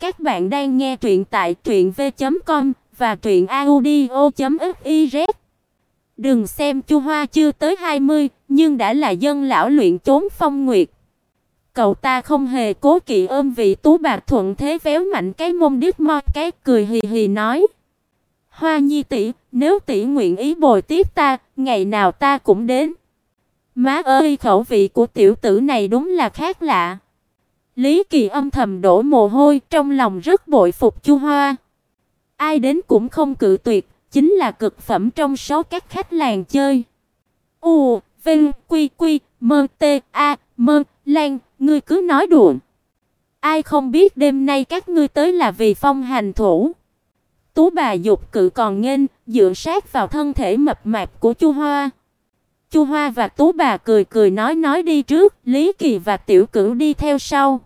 Các bạn đang nghe truyện tại truyệnv.com và truyệnaudio.fiz. Đừng xem Chu Hoa chưa tới 20, nhưng đã là dân lão luyện trốn phong nguyệt. Cậu ta không hề cố kỵ ôm vị tú bạc thuận thế véo mạnh cái mông điếc mo cái cười hì hì nói: "Hoa Nhi tỷ, nếu tỷ nguyện ý bồi tiếp ta, ngày nào ta cũng đến." Má ơi, khẩu vị của tiểu tử này đúng là khác lạ. Lý Kỳ âm thầm đổ mồ hôi, trong lòng rất bội phục Chu Hoa. Ai đến cũng không cự tuyệt, chính là cực phẩm trong số các khách làng chơi. U, Vinh, Quy, Quy, Mơ, tê A, Mơ, Lan, ngươi cứ nói đùa. Ai không biết đêm nay các ngươi tới là vì phong hành thủ. Tú bà dục cự còn nghênh, dựa sát vào thân thể mập mạp của Chu Hoa. Chu Hoa và Tú bà cười cười nói nói đi trước, Lý Kỳ và Tiểu Cửu đi theo sau.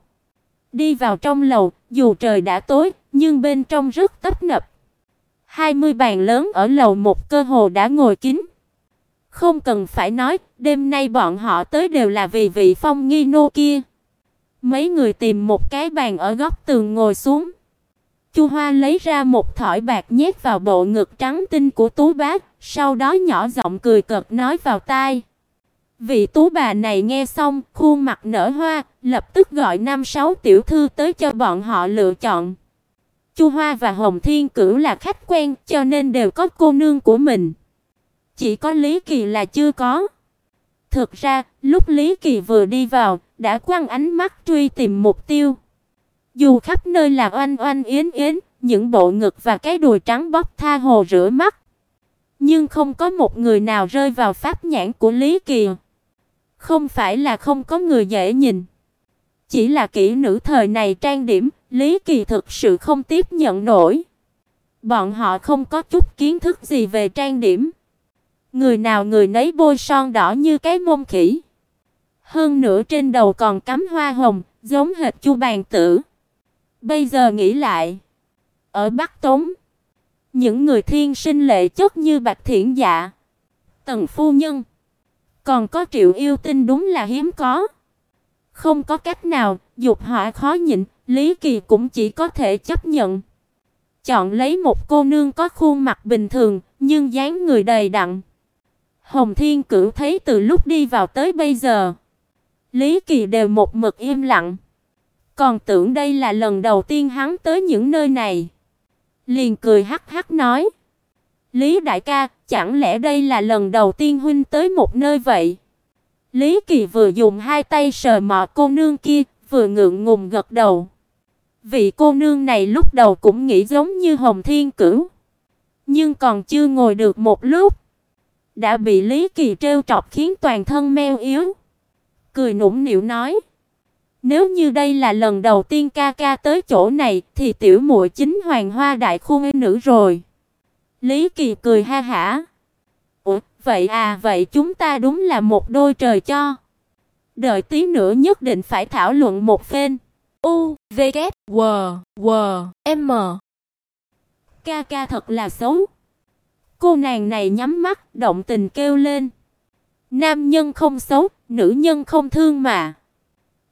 Đi vào trong lầu, dù trời đã tối, nhưng bên trong rất tấp nập. 20 bàn lớn ở lầu một cơ hồ đã ngồi kín. Không cần phải nói, đêm nay bọn họ tới đều là vì vị phong nghi nô kia. Mấy người tìm một cái bàn ở góc tường ngồi xuống. Chu Hoa lấy ra một thỏi bạc nhét vào bộ ngực trắng tinh của Tú Bác, sau đó nhỏ giọng cười cợt nói vào tai. Vị tú bà này nghe xong, khuôn mặt nở hoa, lập tức gọi năm sáu tiểu thư tới cho bọn họ lựa chọn. Chu Hoa và Hồng Thiên Cửu là khách quen, cho nên đều có cô nương của mình. Chỉ có Lý Kỳ là chưa có. Thực ra, lúc Lý Kỳ vừa đi vào, đã quăng ánh mắt truy tìm mục tiêu. Dù khắp nơi là oanh oanh yến yến, những bộ ngực và cái đùi trắng bóc tha hồ rửa mắt, nhưng không có một người nào rơi vào pháp nhãn của Lý Kỳ. Không phải là không có người dễ nhìn, chỉ là kỹ nữ thời này trang điểm, Lý Kỳ thực sự không tiếp nhận nổi. Bọn họ không có chút kiến thức gì về trang điểm. Người nào người nấy bôi son đỏ như cái mông khỉ. Hơn nữa trên đầu còn cắm hoa hồng, giống hệt chu bàn tử. Bây giờ nghĩ lại, ở Bắc Tống, những người thiên sinh lệ chất như Bạch Thiển Dạ, Tần phu nhân, còn có Triệu Yêu Tinh đúng là hiếm có. Không có cách nào, dục hỏa khó nhịn, Lý Kỳ cũng chỉ có thể chấp nhận. Chọn lấy một cô nương có khuôn mặt bình thường, nhưng dáng người đầy đặn. Hồng Thiên Cửu thấy từ lúc đi vào tới bây giờ, Lý Kỳ đều một mực im lặng. Còn tưởng đây là lần đầu tiên hắn tới những nơi này. Liền cười hắc hắc nói: "Lý đại ca, chẳng lẽ đây là lần đầu tiên huynh tới một nơi vậy?" Lý Kỳ vừa dùng hai tay sờ mọ cô nương kia, vừa ngượng ngùng gật đầu. Vị cô nương này lúc đầu cũng nghĩ giống như Hồng Thiên Cửu, nhưng còn chưa ngồi được một lúc, đã bị Lý Kỳ trêu chọc khiến toàn thân meo yếu. Cười nũng nịu nói: "Nếu như đây là lần đầu tiên ca ca tới chỗ này thì tiểu muội chính hoàng hoa đại khuê nữ rồi." Lý Kỳ cười ha hả. "Ủa, vậy à, vậy chúng ta đúng là một đôi trời cho." Đợi tí nữa nhất định phải thảo luận một phen. U, V, K, W, W, M. Ca ca thật là xấu. Cô nàng này nhắm mắt, động tình kêu lên. Nam nhân không xấu, nữ nhân không thương mà.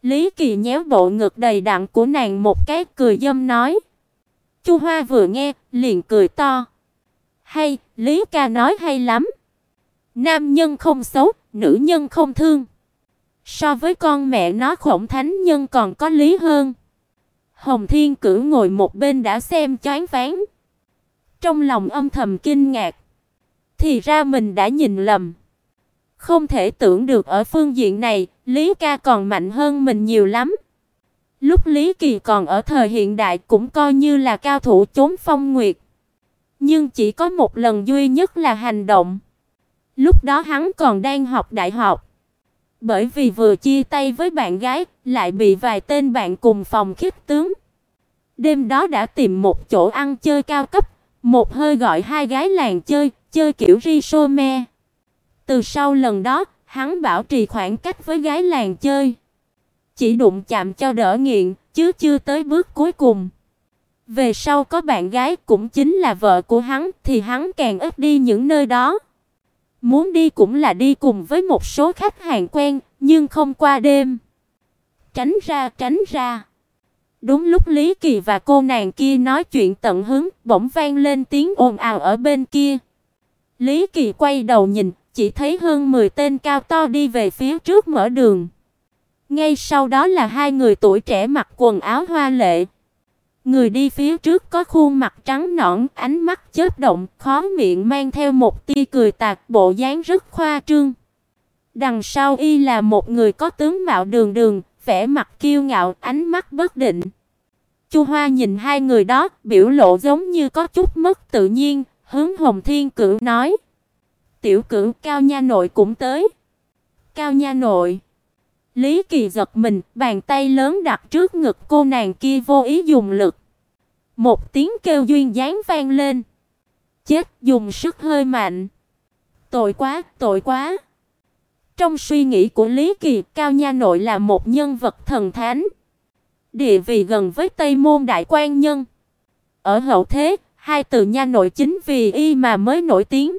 Lý Kỳ nhéo bộ ngực đầy đặn của nàng một cái cười dâm nói. Chu Hoa vừa nghe, liền cười to. Hay, Lý ca nói hay lắm. Nam nhân không xấu, nữ nhân không thương. So với con mẹ nó khổng thánh nhân còn có lý hơn. Hồng Thiên Cửu ngồi một bên đã xem choáng váng. Trong lòng âm thầm kinh ngạc. Thì ra mình đã nhìn lầm. Không thể tưởng được ở phương diện này, Lý ca còn mạnh hơn mình nhiều lắm. Lúc Lý Kỳ còn ở thời hiện đại cũng coi như là cao thủ chốn phong nguyệt. Nhưng chỉ có một lần duy nhất là hành động. Lúc đó hắn còn đang học đại học. Bởi vì vừa chia tay với bạn gái, lại bị vài tên bạn cùng phòng khiếp tướng. Đêm đó đã tìm một chỗ ăn chơi cao cấp, một hơi gọi hai gái làng chơi, chơi kiểu risome. Từ sau lần đó, hắn bảo trì khoảng cách với gái làng chơi. Chỉ đụng chạm cho đỡ nghiện, chứ chưa tới bước cuối cùng. Về sau có bạn gái cũng chính là vợ của hắn thì hắn càng ít đi những nơi đó. Muốn đi cũng là đi cùng với một số khách hàng quen, nhưng không qua đêm. Tránh ra, tránh ra. Đúng lúc Lý Kỳ và cô nàng kia nói chuyện tận hứng, bỗng vang lên tiếng ồn ào ở bên kia. Lý Kỳ quay đầu nhìn, chỉ thấy hơn 10 tên cao to đi về phía trước mở đường. Ngay sau đó là hai người tuổi trẻ mặc quần áo hoa lệ. Người đi phía trước có khuôn mặt trắng nõn, ánh mắt chớp động, khó miệng mang theo một tia cười tạc, bộ dáng rất khoa trương. Đằng sau y là một người có tướng mạo đường đường, vẻ mặt kiêu ngạo, ánh mắt bất định. Chu Hoa nhìn hai người đó, biểu lộ giống như có chút mất tự nhiên, hướng Hồng Thiên Cửu nói: "Tiểu Cửu, Cao nha nội cũng tới." Cao nha nội Lý Kỳ giật mình, bàn tay lớn đặt trước ngực cô nàng kia vô ý dùng lực. Một tiếng kêu duyên dáng vang lên. Chết, dùng sức hơi mạnh. Tội quá, tội quá. Trong suy nghĩ của Lý Kỳ, Cao Nha Nội là một nhân vật thần thánh. Địa vị gần với Tây Môn Đại quan Nhân. Ở hậu thế, hai từ Nha Nội chính vì y mà mới nổi tiếng.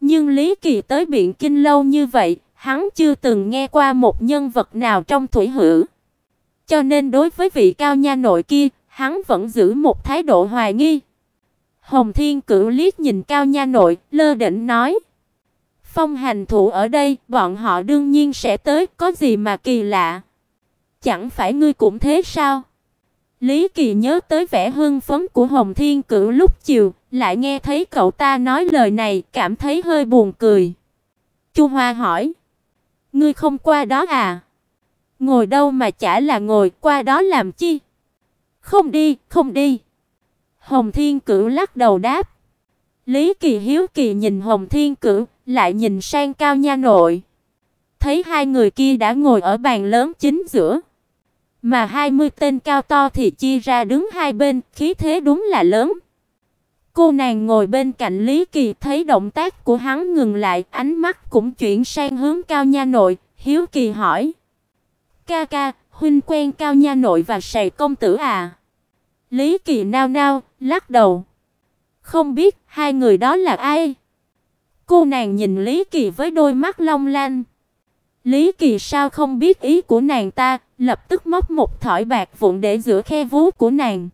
Nhưng Lý Kỳ tới Biện Kinh lâu như vậy, hắn chưa từng nghe qua một nhân vật nào trong thủy hử. Cho nên đối với vị Cao Nha Nội kia, hắn vẫn giữ một thái độ hoài nghi. Hồng Thiên Cửu liếc nhìn Cao Nha Nội, lơ đễnh nói: Phong hành thủ ở đây, bọn họ đương nhiên sẽ tới, có gì mà kỳ lạ. Chẳng phải ngươi cũng thế sao? Lý Kỳ nhớ tới vẻ hưng phấn của Hồng Thiên Cửu lúc chiều, lại nghe thấy cậu ta nói lời này, cảm thấy hơi buồn cười. Chu Hoa hỏi: "Ngươi không qua đó à?" "Ngồi đâu mà chả là ngồi, qua đó làm chi?" "Không đi, không đi." Hồng Thiên Cửu lắc đầu đáp. Lý Kỳ hiếu kỳ nhìn Hồng Thiên Cửu, lại nhìn sang Cao Nha Nội. Thấy hai người kia đã ngồi ở bàn lớn chính giữa, mà 20 tên cao to thì chia ra đứng hai bên, khí thế đúng là lớn. Cô nàng ngồi bên cạnh Lý Kỳ thấy động tác của hắn ngừng lại, ánh mắt cũng chuyển sang hướng Cao Nha Nội, hiếu kỳ hỏi: "Ca ca, huynh quen Cao Nha Nội và Sài công tử à?" Lý Kỳ nao nao, lắc đầu. Không biết hai người đó là ai? Cô nàng nhìn Lý Kỳ với đôi mắt long lanh. Lý Kỳ sao không biết ý của nàng ta, lập tức móc một thỏi bạc vụn để giữa khe vú của nàng.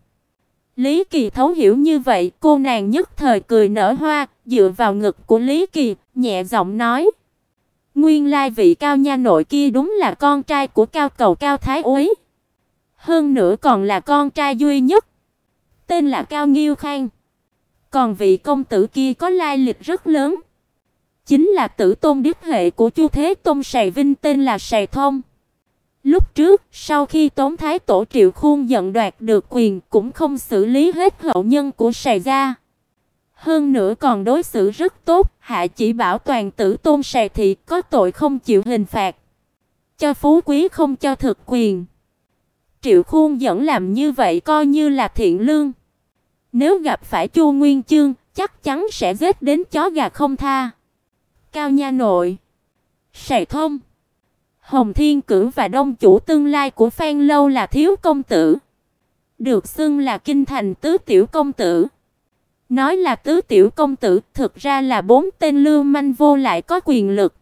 Lý Kỳ thấu hiểu như vậy, cô nàng nhất thời cười nở hoa, dựa vào ngực của Lý Kỳ, nhẹ giọng nói: "Nguyên lai vị cao nha nội kia đúng là con trai của cao cầu cao thái úy, hơn nữa còn là con trai duy nhất, tên là Cao Nghiêu Khang. Còn vị công tử kia có lai lịch rất lớn, chính là tử tôn đích hệ của Chu Thế Tôn Sài Vinh tên là Sài Thông. Lúc trước, sau khi Tống Thái Tổ Triệu Khuôn giận đoạt được quyền, cũng không xử lý hết hậu nhân của Sài gia. Hơn nữa còn đối xử rất tốt, hạ chỉ bảo toàn tử Tôn Sài thị có tội không chịu hình phạt, cho phú quý không cho thực quyền. Triệu Khuôn dẫn làm như vậy coi như là thiện lương. Nếu gặp phải Chu Nguyên Chương, chắc chắn sẽ giết đến chó gà không tha. Cao nha nội, Sài Thông, Hồng Thiên Cử và đông chủ tương lai của Phan lâu là thiếu công tử, được xưng là kinh thành tứ tiểu công tử. Nói là tứ tiểu công tử, thực ra là bốn tên lưu manh vô lại có quyền lực.